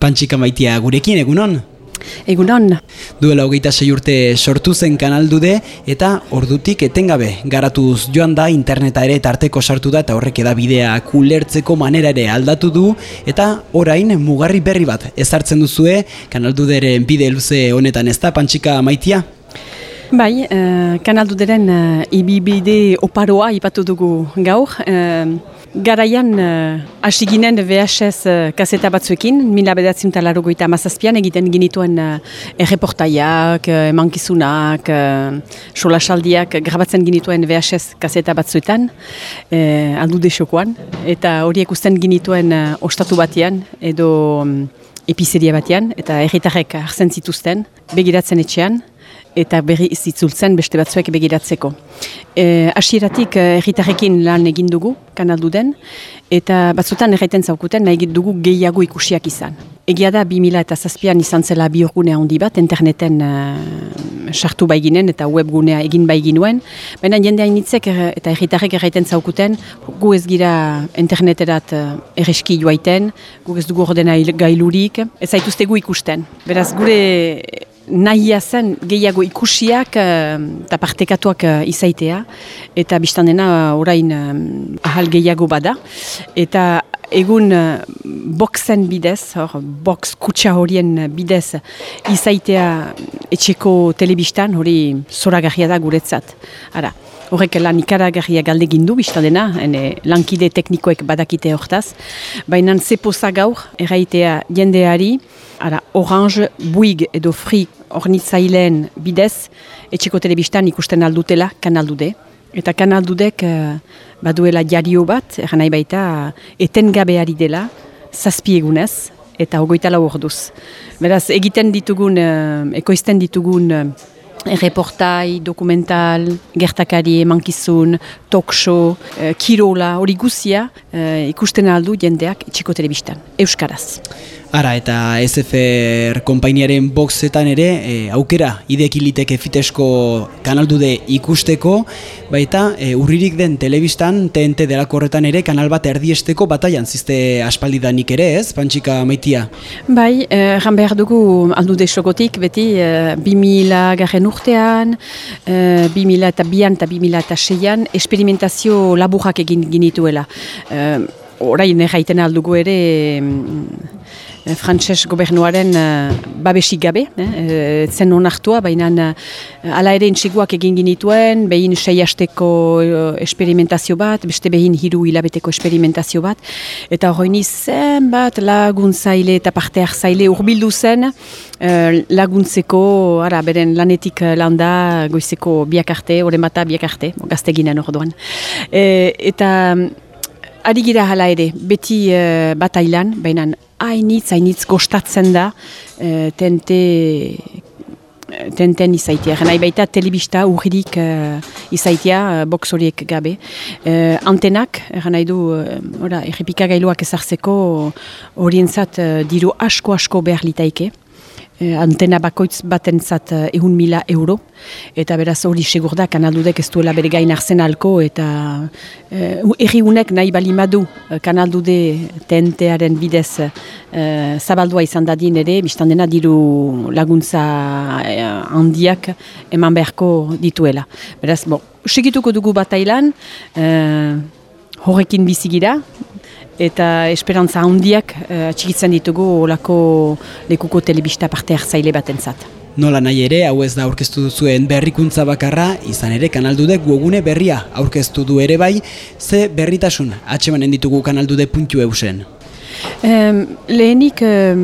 Pantxika maitia gurekin, egunon? Egunon. Duela hogeita sei urte sortu zen kanaldude eta ordutik etengabe garatuz joan da interneta ere tarteko sartu da eta horrek eda bidea kulertzeko manera ere aldatu du eta orain mugarri berri bat ezartzen duzue kanalduderen bide luze honetan ez da pantxika maitia? Bai, uh, kanalduderen uh, ibibide oparoa ipatu dugu gaur. Uh, Garaian, uh, asiginen VHS uh, kaseta batzuekin, mila bedatzen talaro goita amazazpian, egiten ginituen uh, erreportaiak, uh, emankizunak, uh, solasaldiak, grabatzen ginituen VHS kaseta batzuetan, uh, aldu desokoan, eta horiek usten ginituen uh, ostatu batean, edo um, epizeria batean, eta erritarrek hartzen zituzten, begiratzen etxean, eta berri zitzultzen beste batzuek begiratzeko. E, asieratik e, erritarrekin lan egin dugu, kanaldu den, eta batzutan erraiten zaukuten nahi dugu gehiago ikusiak izan. Egia da, 2000 eta zazpian izan zela bi handi bat, interneten uh, sartu baiginen eta webgunea egin baiginuen, baina jende hainitzek er, eta erritarrek erraiten zaukuten, gu ez gira interneterat uh, erreski joaiten, gu ez dugu ordena gailurik, ez zaituztegu ikusten. Beraz, gure nahia zen gehiago ikusiak eh, eta partekatuak uh, izaitea. Eta biztan dena uh, orain ahal gehiago bada. Eta egun boxen bidez, hor, box kutsa horien bidez izaitea etxeko telebistan hori zoragarria da guretzat. Ara, horrek lan ikaragarria galde gindu biztan dena, ene, lankide teknikoek badakite hortaz, baina zepoza gaur erraitea jendeari, ara, orange, buig edo fri ornitzaileen bidez, etxeko telebistan ikusten aldutela kanaldude. Eta kanaldudek uh, baduela jario bat, eran nahi baita, etengabeari dela, zazpi egunez, eta ogoita lau orduz. Beraz, egiten ditugun, uh, ekoizten ditugun uh, dokumental, gertakari, emankizun, talk show, kirola, hori guzia, ikusten aldu jendeak etxeko telebistan, Euskaraz. Ara, eta SFR konpainiaren boxetan ere, e, aukera idekiliteke fitesko kanaldude ikusteko, baita e, urririk den telebistan, TNT delako horretan ere, kanal bat erdiesteko bataian zizte aspaldidanik ere, ez, Pantxika Maitia? Bai, erran behar dugu aldude sokotik, beti, e, 2000 garen urtean, e, 2000 eta bian eta 2000 eta seian, esperimentazio laburrak egin ginituela. E, orain erraiten aldugu ere, Eh, frantses gobernuaren uh, babesik gabe, eh, zen onartua, baina uh, ala ere intxiguak egin ginituen, behin sei hasteko esperimentazio bat, beste behin hiru hilabeteko esperimentazio bat, eta hori zen bat laguntzaile eta parte zaile urbildu zen uh, laguntzeko, ara, beren lanetik landa goizeko biak arte, horren bata biak arte, gazte ginen orduan. E, eta Ari gira hala ere, beti uh, batailan, baina hainitz, hainitz gostatzen da uh, tente tenten izaitia. Nahi baita telebista urridik uh, izaitia, uh, box horiek gabe. Uh, antenak, nahi du, uh, errepikagailuak ezartzeko horientzat uh, diru asko-asko behar litaike eh, antena bakoitz batentzat eh, ehun mila euro, eta beraz hori segur da kanaldudek ez duela bere gain arzen alko, eta eh, erri unek nahi balimadu eh, kanaldude tentearen bidez eh, zabaldua izan dadin ere, biztan dena diru laguntza eh, handiak eman beharko dituela. Beraz, bo, segituko dugu batailan, eh, horrekin bizigira, eta esperantza handiak uh, txikitzen ditugu olako lekuko telebista parte hartzaile bat entzat. Nola nahi ere, hau ez da aurkeztu duzuen berrikuntza bakarra, izan ere kanaldude guogune berria aurkeztu du ere bai, ze berritasun atxemanen ditugu kanaldude puntu eusen? Um, lehenik um,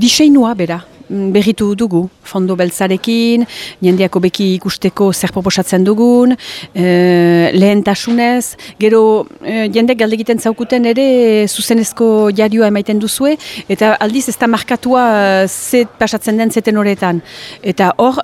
diseinua bera, berritu dugu, fondo beltzarekin, jendeako beki ikusteko zer proposatzen dugun, e, lehentasunez, gero e, jendek galde zaukuten ere zuzenezko jarioa emaiten duzue, eta aldiz ez da markatua zet pasatzen den zeten horretan. Eta hor,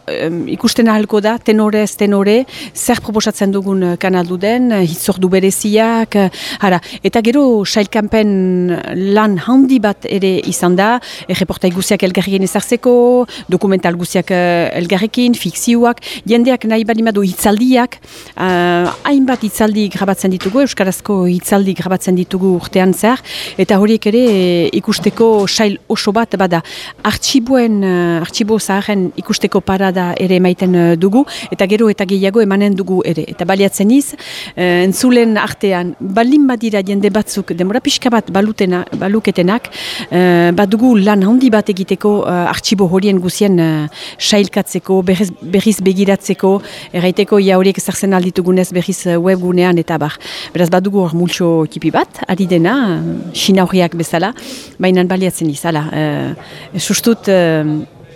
ikusten ahalko da, tenorez, tenore, zer proposatzen dugun kanaldu den, hitzordu bereziak, hara. eta gero sailkampen lan handi bat ere izan da, e, reporta iguziak elgarrien ezartzen elkartzeko, dokumental guziak uh, elgarrekin, fikzioak, jendeak nahi balimadu hitzaldiak, uh, hainbat hitzaldi grabatzen ditugu, Euskarazko hitzaldi grabatzen ditugu urtean zer, eta horiek ere ikusteko sail oso bat bada. Artxiboen, uh, artxibo zaharen ikusteko parada ere emaiten dugu, eta gero eta gehiago emanen dugu ere. Eta baliatzen iz, uh, entzulen artean, balin badira jende batzuk, demora pixka bat balutena, baluketenak, uh, badugu lan handi bat egiteko uh, artxibo horien guzien uh, sailkatzeko, berriz, berriz begiratzeko, erraiteko ia horiek zerzen alditugunez berriz webgunean eta bar. Beraz badugu hor multxo tipi bat, ari dena, uh, horiak bezala, baina baliatzen izala. Uh, sustut,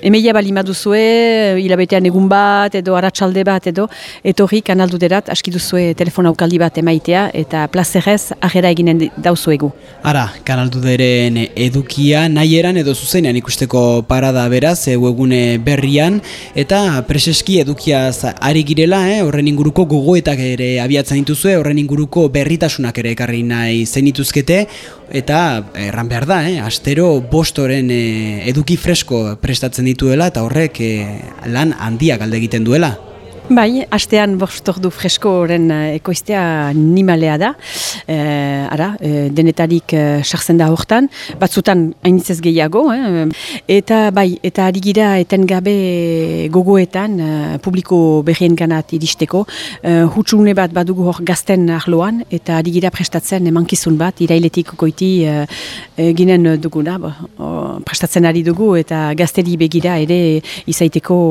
Emeia bali maduzue, hilabetean egun bat, edo aratsalde bat, edo etorri kanaldu derat, aski duzue telefona aukaldi bat emaitea, eta plazerez agera eginen dauzuegu. Ara, kanaldu deren edukia, nahi eran edo zuzenean ikusteko parada beraz, egune berrian, eta preseski edukiaz ari girela, eh? horren inguruko gogoetak ere abiatzen dituzue, horren inguruko berritasunak ere ekarri nahi zenituzkete, eta erran behar da, eh? astero bostoren eh, eduki fresko prestatzen dituela eta horrek e, lan handia galde egiten duela. Bai, astean bostordu freskoren eh, ekoiztea nimalea da. E, ara, e, denetarik sartzen da hortan, batzutan hainitzez gehiago. Eh? Eta bai, eta ari gira etengabe gogoetan publiko berrien ganat iristeko. E, hutsune bat badugu hor gazten arloan, eta ari gira prestatzen emankizun bat, irailetik goiti e, ginen duguna, bo, prestatzen ari dugu, eta gazteri begira ere izaiteko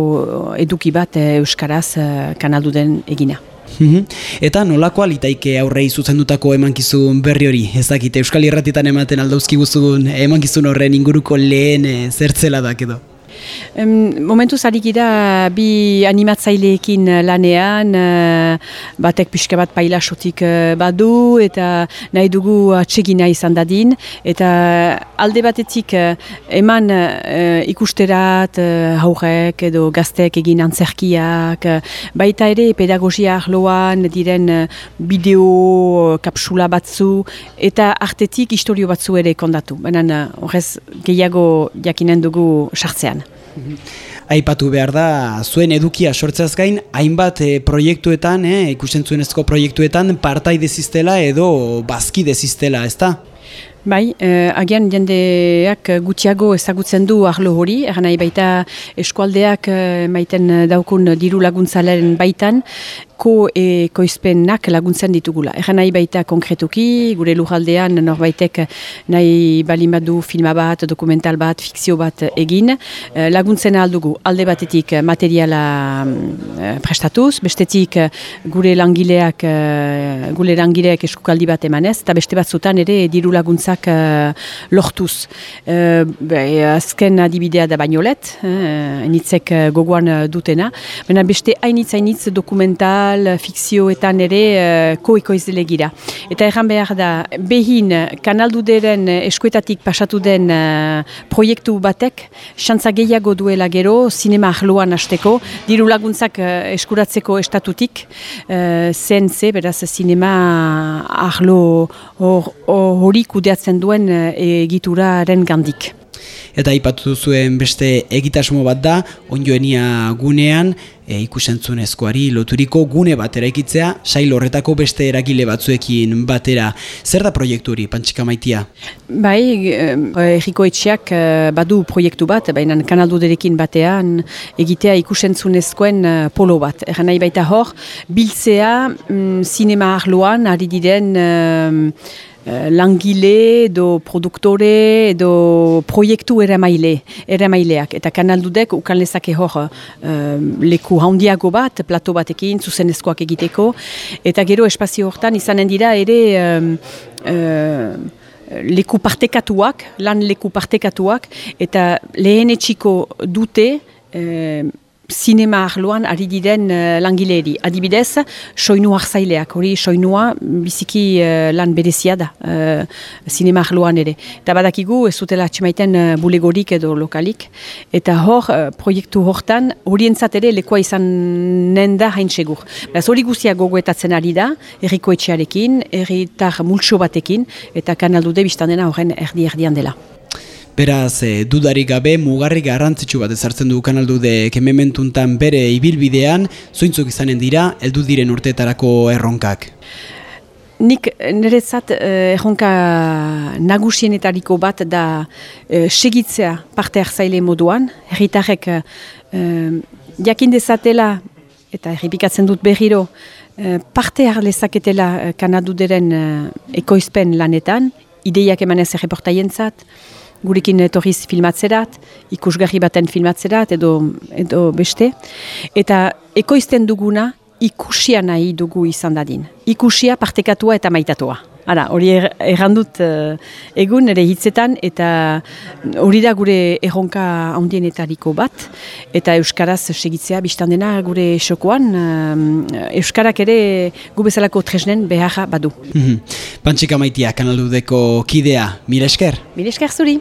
eduki bat Euskaraz kanaldu den egina. Mhm. Eta nolako alitaike aurrei zuzendutako emankizun berri hori? Ez dakite, Euskal Irratitan ematen aldauzki guztugun emankizun horren inguruko lehen e, zertzela da, edo? Um, momentu gira bi animatzaileekin lanean, uh, batek pixka bat pailasotik uh, badu eta nahi dugu atsegina izan dadin. Eta alde batetik uh, eman uh, ikusterat uh, haurek edo gaztek egin antzerkiak, baita ere pedagogia arloan diren uh, bideo kapsula batzu eta artetik historio batzu ere kondatu. Baina horrez gehiago jakinen dugu sartzean. Aipatu behar da, zuen edukia sortzeaz gain, hainbat e, proiektuetan, e, ikusten zuenezko proiektuetan, partai deziztela edo bazki deziztela, ez da? Bai, eh, agian jendeak gutxiago ezagutzen du arlo hori, eran baita eskualdeak eh, maiten daukun diru laguntzalaren baitan, ko ekoizpenak laguntzen ditugula. Eran baita konkretuki, gure lujaldean norbaitek nahi balimadu filma bat, dokumental bat, fikzio bat egin, eh, laguntzen aldugu alde batetik materiala eh, prestatuz, bestetik gure langileak, eh, gure langileak eskukaldi bat emanez, eta beste batzutan ere diru laguntza gauzak uh, lortuz. Uh, azken adibidea da bainolet, hainitzek uh, gogoan dutena. Baina beste hainitz hainitz dokumental, fikzioetan ere uh, koikoizle gira. Eta erran behar da, behin kanalduderen eskuetatik pasatu den proiektu batek, xantza gehiago duela gero, sinema ahloan hasteko, diru laguntzak eskuratzeko estatutik, uh, zen ze, beraz, sinema ahlo hori kudeatzen zen duen eh, egituraren gandik. Eta ipatu zuen beste egitasmo bat da, onjoenia gunean, e, ikusentzunezkoari loturiko gune bat eraikitzea, sail horretako beste eragile batzuekin batera. Zer da proiektu hori, Pantxika Maitia? Bai, etxeak eh, badu proiektu bat, baina kanalduderekin batean egitea ikusentzunezkoen polo bat. Eran nahi baita hor, biltzea, mm, sinema arloan, ari diren... Eh, langile edo produktore edo proiektu ere maile, ere maileak. Eta kanaldudek ukan lezake hor uh, leku handiago bat, plato batekin, zuzenezkoak egiteko. Eta gero espazio hortan izanen dira ere... Um, leku partekatuak, lan leku partekatuak, eta lehen etxiko dute sinema arloan ari diren uh, langileeri. Adibidez, soinu arzaileak, hori soinua biziki uh, lan berezia da uh, sinema arloan ere. Eta badakigu ez dutela atxemaiten uh, bulegorik edo lokalik. Eta hor, proiektu hortan, horientzat ere lekoa izan nenda hain segur. Beraz hori guzia gogoetatzen ari da, erriko etxearekin, erritar multso batekin, eta kanaldude biztan dena horren erdi-erdian dela. Beraz, e, dudarik gabe mugarri garrantzitsu bat ezartzen du kanaldude kemementuntan bere ibilbidean, zointzuk izanen dira, heldu diren urteetarako erronkak. Nik niretzat eh, erronka nagusienetariko bat da eh, segitzea parte hartzaile moduan. Herritarrek eh, jakin dezatela eta erripikatzen dut berriro parte harlezaketela kanaduderen eh, ekoizpen lanetan, ideiak emanez erreportaien zat, gurekin etorriz filmatzerat, ikusgarri baten filmatzerat edo, edo beste. Eta ekoizten duguna ikusia nahi dugu izan dadin. Ikusia partekatua eta maitatua. Hala, hori er, errandut uh, egun ere hitzetan eta hori da gure erronka handienetariko bat eta Euskaraz segitzea biztan dena gure esokoan uh, Euskarak ere gu bezalako tresnen beharra badu. Pantxika maitia kanaldudeko kidea, mire esker? Mire esker zuri.